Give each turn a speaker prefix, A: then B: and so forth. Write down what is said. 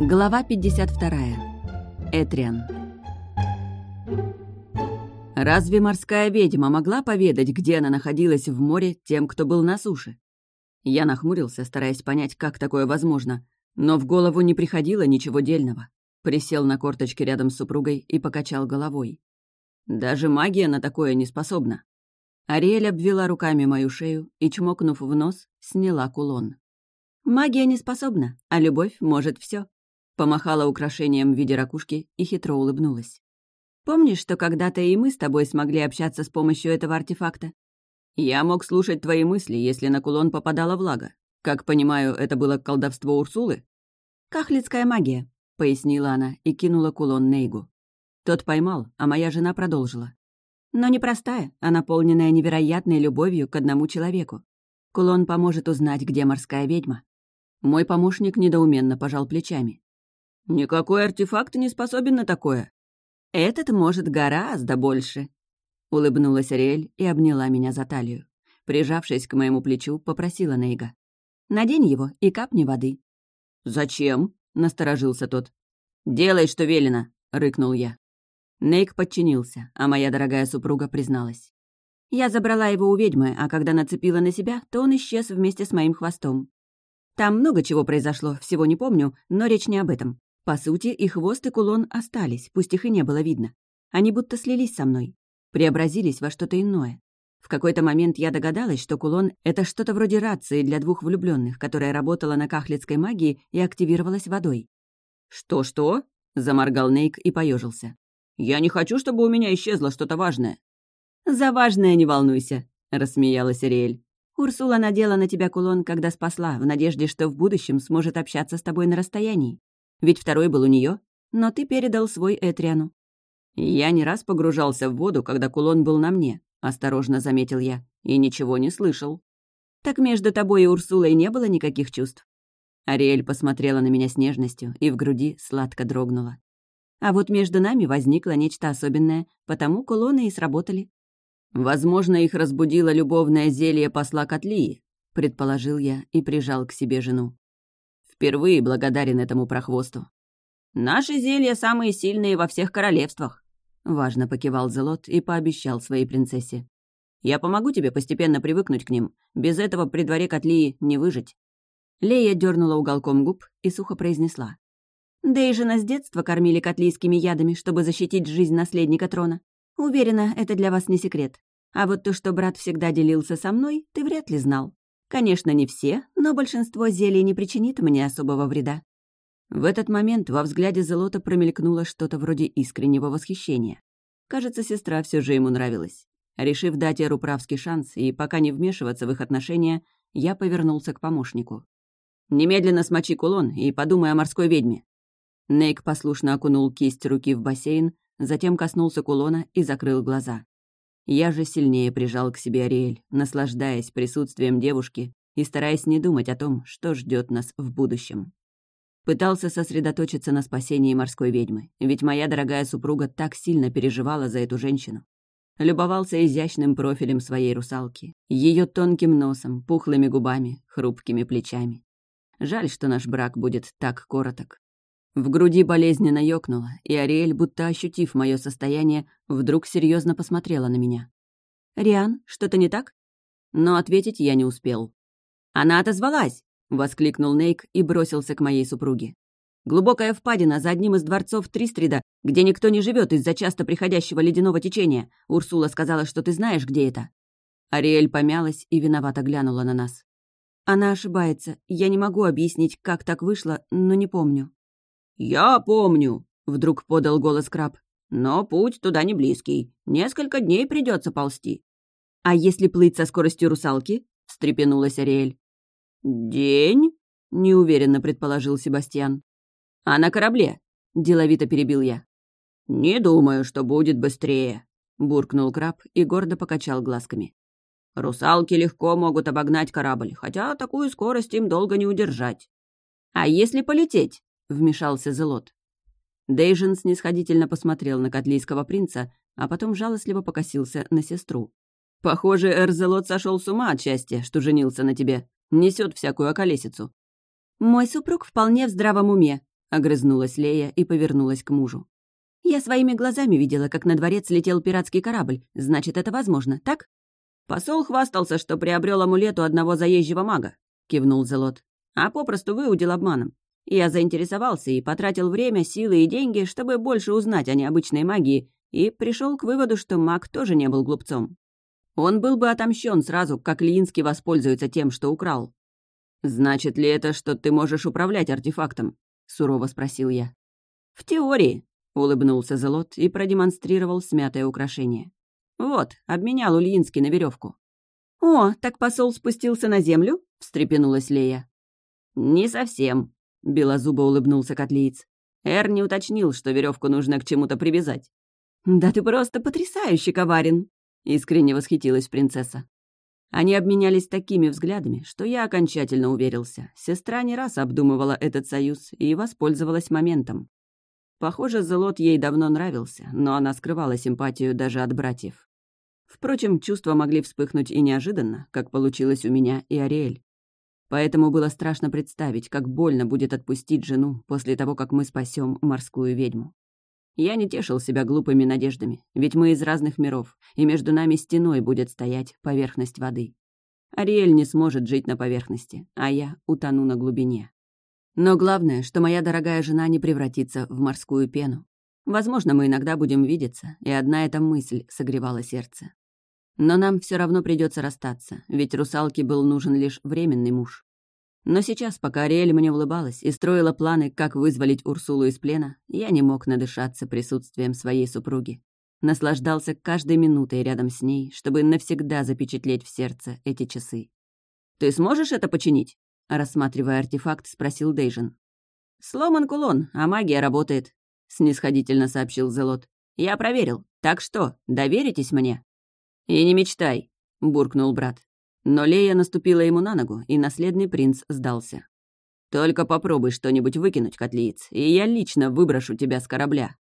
A: Глава 52. Этриан. Разве морская ведьма могла поведать, где она находилась в море тем, кто был на суше? Я нахмурился, стараясь понять, как такое возможно, но в голову не приходило ничего дельного. Присел на корточки рядом с супругой и покачал головой. Даже магия на такое не способна. Ариэль обвела руками мою шею и, чмокнув в нос, сняла кулон. «Магия не способна, а любовь может все. Помахала украшением в виде ракушки и хитро улыбнулась. «Помнишь, что когда-то и мы с тобой смогли общаться с помощью этого артефакта?» «Я мог слушать твои мысли, если на кулон попадала влага. Как понимаю, это было колдовство Урсулы?» «Кахлицкая магия», — пояснила она и кинула кулон Нейгу. Тот поймал, а моя жена продолжила. «Но не простая, а наполненная невероятной любовью к одному человеку. Кулон поможет узнать, где морская ведьма, мой помощник недоуменно пожал плечами. «Никакой артефакт не способен на такое». «Этот может гораздо больше», — улыбнулась Ариэль и обняла меня за талию. Прижавшись к моему плечу, попросила Нейга. «Надень его и капни воды». «Зачем?» — насторожился тот. «Делай, что велено», — рыкнул я. Нейк подчинился, а моя дорогая супруга призналась. Я забрала его у ведьмы, а когда нацепила на себя, то он исчез вместе с моим хвостом. Там много чего произошло, всего не помню, но речь не об этом. По сути, и хвост, и кулон остались, пусть их и не было видно. Они будто слились со мной, преобразились во что-то иное. В какой-то момент я догадалась, что кулон — это что-то вроде рации для двух влюбленных, которая работала на кахлицкой магии и активировалась водой. «Что-что?» — заморгал Нейк и поежился. «Я не хочу, чтобы у меня исчезло что-то важное». «За важное не волнуйся», — рассмеялась Ариэль. Урсула надела на тебя кулон, когда спасла, в надежде, что в будущем сможет общаться с тобой на расстоянии. Ведь второй был у нее, но ты передал свой Этриану. Я не раз погружался в воду, когда кулон был на мне, осторожно заметил я, и ничего не слышал. Так между тобой и Урсулой не было никаких чувств. Ариэль посмотрела на меня с нежностью, и в груди сладко дрогнула. А вот между нами возникло нечто особенное, потому кулоны и сработали. «Возможно, их разбудило любовное зелье посла Котлии», — предположил я и прижал к себе жену. Впервые благодарен этому прохвосту. «Наши зелья самые сильные во всех королевствах», — важно покивал Зелот и пообещал своей принцессе. «Я помогу тебе постепенно привыкнуть к ним. Без этого при дворе Котлии не выжить». Лея дернула уголком губ и сухо произнесла. «Дейжина с детства кормили котлийскими ядами, чтобы защитить жизнь наследника трона. Уверена, это для вас не секрет. А вот то, что брат всегда делился со мной, ты вряд ли знал. Конечно, не все, но большинство зелий не причинит мне особого вреда». В этот момент во взгляде Зелота промелькнуло что-то вроде искреннего восхищения. Кажется, сестра все же ему нравилась. Решив дать Эру правский шанс и пока не вмешиваться в их отношения, я повернулся к помощнику. «Немедленно смочи кулон и подумай о морской ведьме». Нейк послушно окунул кисть руки в бассейн, затем коснулся кулона и закрыл глаза. Я же сильнее прижал к себе Ариэль, наслаждаясь присутствием девушки и стараясь не думать о том, что ждет нас в будущем. Пытался сосредоточиться на спасении морской ведьмы, ведь моя дорогая супруга так сильно переживала за эту женщину. Любовался изящным профилем своей русалки, ее тонким носом, пухлыми губами, хрупкими плечами. Жаль, что наш брак будет так короток. В груди болезненно ёкнуло, и Ариэль, будто ощутив мое состояние, вдруг серьезно посмотрела на меня. «Риан, что-то не так?» Но ответить я не успел. «Она отозвалась!» — воскликнул Нейк и бросился к моей супруге. «Глубокая впадина за одним из дворцов Тристрида, где никто не живет из-за часто приходящего ледяного течения. Урсула сказала, что ты знаешь, где это». Ариэль помялась и виновато глянула на нас. «Она ошибается. Я не могу объяснить, как так вышло, но не помню». «Я помню», — вдруг подал голос краб. «Но путь туда не близкий. Несколько дней придется ползти». «А если плыть со скоростью русалки?» — встрепенулась Ариэль. «День?» — неуверенно предположил Себастьян. «А на корабле?» — деловито перебил я. «Не думаю, что будет быстрее», — буркнул краб и гордо покачал глазками. «Русалки легко могут обогнать корабль, хотя такую скорость им долго не удержать». «А если полететь?» — вмешался Зелот. Дейжин снисходительно посмотрел на котлийского принца, а потом жалостливо покосился на сестру. «Похоже, Эрзелот сошел с ума от счастья, что женился на тебе. Несет всякую околесицу». «Мой супруг вполне в здравом уме», — огрызнулась Лея и повернулась к мужу. «Я своими глазами видела, как на дворец летел пиратский корабль. Значит, это возможно, так?» «Посол хвастался, что приобрел амулет у одного заезжего мага», — кивнул Зелот. «А попросту выудил обманом. Я заинтересовался и потратил время, силы и деньги, чтобы больше узнать о необычной магии, и пришел к выводу, что маг тоже не был глупцом. Он был бы отомщен сразу, как Лиинский воспользуется тем, что украл. «Значит ли это, что ты можешь управлять артефактом?» — сурово спросил я. «В теории», — улыбнулся Зелот и продемонстрировал смятое украшение. «Вот, обменял Ульинский на веревку. «О, так посол спустился на землю?» — встрепенулась Лея. «Не совсем», — белозубо улыбнулся котлиец. Эр не уточнил, что веревку нужно к чему-то привязать. «Да ты просто потрясающе коварен!» — искренне восхитилась принцесса. Они обменялись такими взглядами, что я окончательно уверился. Сестра не раз обдумывала этот союз и воспользовалась моментом. Похоже, Зелот ей давно нравился, но она скрывала симпатию даже от братьев. Впрочем, чувства могли вспыхнуть и неожиданно, как получилось у меня и Ариэль. Поэтому было страшно представить, как больно будет отпустить жену после того, как мы спасем морскую ведьму. Я не тешил себя глупыми надеждами, ведь мы из разных миров, и между нами стеной будет стоять поверхность воды. Ариэль не сможет жить на поверхности, а я утону на глубине. Но главное, что моя дорогая жена не превратится в морскую пену. Возможно, мы иногда будем видеться, и одна эта мысль согревала сердце. Но нам все равно придется расстаться, ведь русалке был нужен лишь временный муж. Но сейчас, пока Ариэль мне улыбалась и строила планы, как вызволить Урсулу из плена, я не мог надышаться присутствием своей супруги. Наслаждался каждой минутой рядом с ней, чтобы навсегда запечатлеть в сердце эти часы. «Ты сможешь это починить?» Рассматривая артефакт, спросил Дейжин. «Сломан кулон, а магия работает», — снисходительно сообщил Зелот. «Я проверил. Так что, доверитесь мне?» «И не мечтай», — буркнул брат. Но Лея наступила ему на ногу, и наследный принц сдался. «Только попробуй что-нибудь выкинуть, котлиец, и я лично выброшу тебя с корабля».